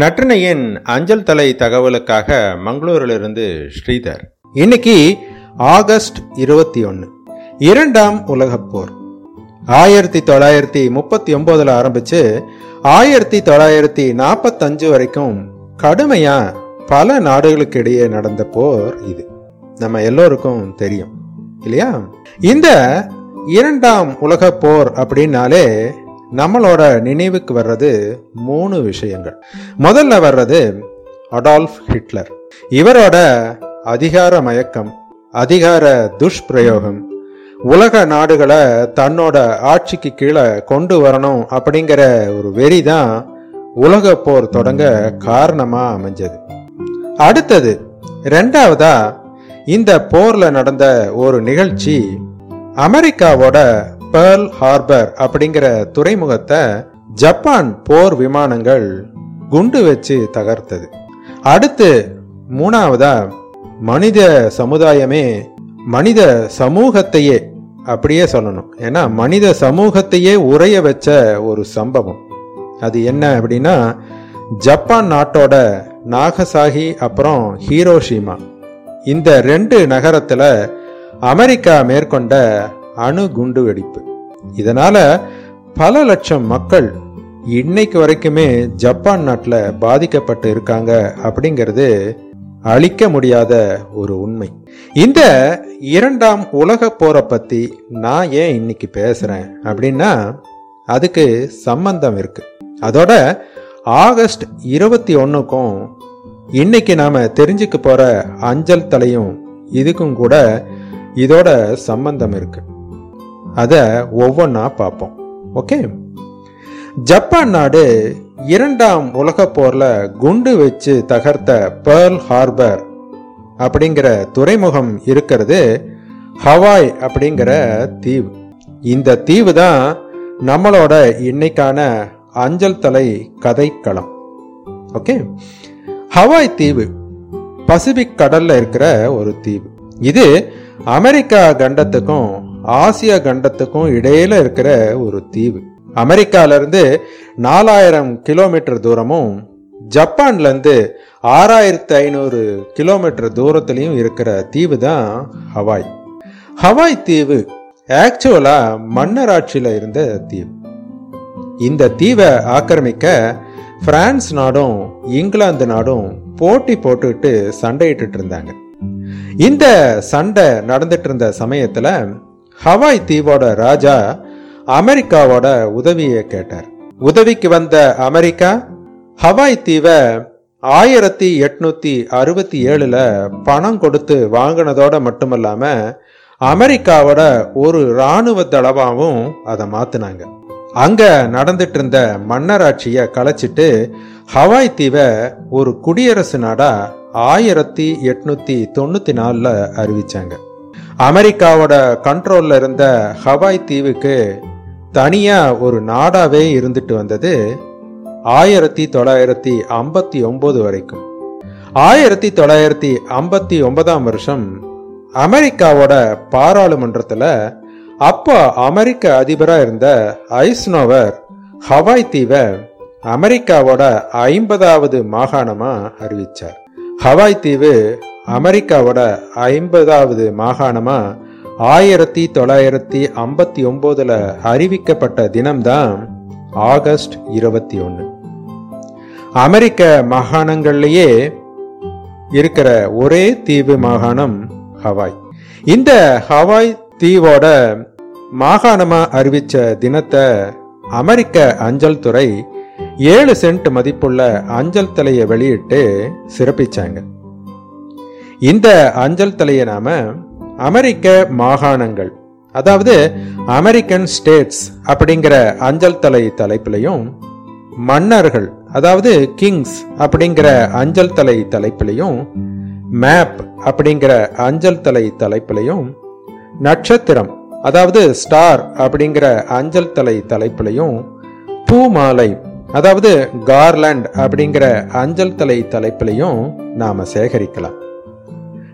நற்றினையின் அஞ்சல் தலை தகவலுக்காக மங்களூரிலிருந்து ஸ்ரீதர். இன்னைக்கு ஆகஸ்ட் இருபத்தி ஒன்று இரண்டாம் உலகப்போர் ஆயிரத்தி தொள்ளாயிரத்தி முப்பத்தி ஒன்பதுல ஆரம்பிச்சு ஆயிரத்தி தொள்ளாயிரத்தி நாற்பத்தஞ்சு வரைக்கும் கடுமையா பல நாடுகளுக்கு இடையே நடந்த போர் இது. நம்ம எல்லோருக்கும் தெரியும். இல்லையா? இந்த இரண்டாம் உலக போர் அப்படின்னாலே நம்மளோட நினைவுக்கு வர்றது மூணு விஷயங்கள். முதல்ல வர்றது அடால்ஃப் ஹிட்லர். இவரோட அதிகார மயக்கம் அதிகார துஷ்பிரயோகம் உலக நாடுகளை தன்னோட ஆட்சிக்கு கீழே கொண்டு வரணும் அப்படிங்கிற ஒரு வெறி தான் உலக போர் தொடங்க காரணமா அமைஞ்சது. அடுத்தது ரெண்டாவதா இந்த போர்ல நடந்த ஒரு நிகழ்ச்சி அமெரிக்காவோட பேர்ல் ஹார்பர் அப்படிங்கிற துறைமுகத்தை ஜப்பான் போர் விமானங்கள் குண்டு வச்சு தகர்த்தது. அடுத்து மூணாவதா மனித சமுதாயமே மனித சமூகத்தையே அப்படியே சொல்லணும். ஏன்னா மனித சமூகத்தையே உரைய வச்ச ஒரு சம்பவம். அது என்ன அப்படின்னா ஜப்பான் நாட்டோட நாகசாகி அப்புறம் ஹீரோஷிமா. இந்த ரெண்டு நகரத்துல அமெரிக்கா மேற்கொண்ட அணு குண்டு வெடிப்பு இதனால பல லட்சம் மக்கள் இன்னைக்கு வரைக்குமே ஜப்பான் நாட்டில் பாதிக்கப்பட்டு இருக்காங்க அப்படிங்கிறது அழிக்க முடியாத ஒரு உண்மை. இந்த இரண்டாம் உலக போரை பத்தி நான் ஏன் இன்னைக்கு பேசுறேன் அப்படின்னா அதுக்கு சம்பந்தம் இருக்கு. அதோட ஆகஸ்ட் இருபத்தி ஒன்னுக்கும் இன்னைக்கு நாம தெரிஞ்சுக்க போற அஞ்சல் தலையும் இதுக்கும் கூட இதோட சம்பந்தம் இருக்கு. அதை ஒவ்வொன்றா பார்ப்போம் ஓகே? ஜப்பான் நாடு இரண்டாம் உலக போரில் குண்டு வச்சு தகர்த்த பேர்ல் ஹார்பர் அப்படிங்கிற துறைமுகம் இருக்கிறது ஹவாய் அப்படிங்கிற தீவு. இந்த தீவு தான் நம்மளோட இன்னைக்கான அஞ்சல் தலை கதைக்களம். ஓகே? ஹவாய் தீவு பசிபிக் கடல்ல இருக்கிற ஒரு தீவு. இது அமெரிக்கா கண்டத்துக்கும் ஆசியா கண்டத்துக்கும் இடையில இருக்கிற ஒரு தீவு. அமெரிக்காலிருந்து நாலாயிரம் கிலோமீட்டர் தூரமும் ஜப்பான்லேருந்து ஆறாயிரத்து ஐநூறு கிலோமீட்டர் தூரத்துலையும் இருக்கிற தீவு தான் ஹவாய். ஹவாய் தீவு ஆக்சுவலாக மன்னராட்சியில் இருந்த தீவு. இந்த தீவை ஆக்கிரமிக்க பிரான்ஸ் நாடும் இங்கிலாந்து நாடும் போட்டி போட்டுக்கிட்டு சண்டையிட்டு இருந்தாங்க. இந்த சண்டை நடந்துட்டு இருந்த சமயத்தில் ஹவாய் தீவோட ராஜா அமெரிக்காவோட உதவியை கேட்டார். உதவிக்கு வந்த அமெரிக்கா ஹவாய் தீவை ஆயிரத்தி எட்நூத்தி அறுபத்தி ஏழுல பணம் கொடுத்து வாங்கினதோட மட்டுமல்லாம அமெரிக்காவோட ஒரு இராணுவ தளவாவும் அதை மாத்தினாங்க. அங்க நடந்துட்டு இருந்த மன்னராட்சிய கலைச்சிட்டு ஹவாய் தீவை ஒரு குடியரசு நாடா ஆயிரத்தி எட்நூத்தி தொண்ணூத்தி நாலுல அறிவிச்சாங்க. அமெரிக்காவோட கண்ட்ரோலில் இருந்த ஹவாய் தீவுக்கு தனியாக ஒரு நாடாகவே இருந்துட்டு வந்தது ஆயிரத்தி தொள்ளாயிரத்தி ஐம்பத்தி ஒம்பது வரைக்கும். ஆயிரத்தி தொள்ளாயிரத்தி ஐம்பத்தி ஒன்பதாம் வருஷம் அமெரிக்காவோட பாராளுமன்றத்தில் அப்போ அமெரிக்க அதிபராக இருந்த ஐஸ்னோவர் ஹவாய் தீவை அமெரிக்காவோட ஐம்பதாவது மாகாணமாக அறிவித்தார் ஹவாய் தீவு அமெரிக்காவோட ஐம்பதாவது மாகாணமாக ஆயிரத்தி தொள்ளாயிரத்தி ஐம்பத்தி ஒம்போதில் அறிவிக்கப்பட்ட தினம்தான் ஆகஸ்ட் இருபத்தி ஒன்று அமெரிக்க மாகாணங்கள்லேயே இருக்கிற ஒரே தீவு மாகாணம் ஹவாய். இந்த ஹவாய் தீவோட மாகாணமாக அறிவித்த தினத்தை அமெரிக்க அஞ்சல் துறை ஏழு சென்ட் மதிப்புள்ள அஞ்சல் தலையை வெளியிட்டு சிறப்பிச்சாங்க. இந்த அஞ்சல் தலையை நாம அமெரிக்க மாகாணங்கள் அதாவது அமெரிக்கன் ஸ்டேட்ஸ் அப்படிங்கிற அஞ்சல் தலை தலைப்பிலையும் மன்னர்கள் அதாவது கிங்ஸ் அப்படிங்கிற அஞ்சல் தலை தலைப்பிலையும் மேப் அப்படிங்கிற அஞ்சல் தலை தலைப்பிலையும் நட்சத்திரம் அதாவது ஸ்டார் அப்படிங்கிற அஞ்சல் தலை தலைப்பிலையும் பூமாலை அதாவது கார்லாண்ட் அப்படிங்கிற அஞ்சல் தலை தலைப்பிலையும் நாம சேகரிக்கலாம்.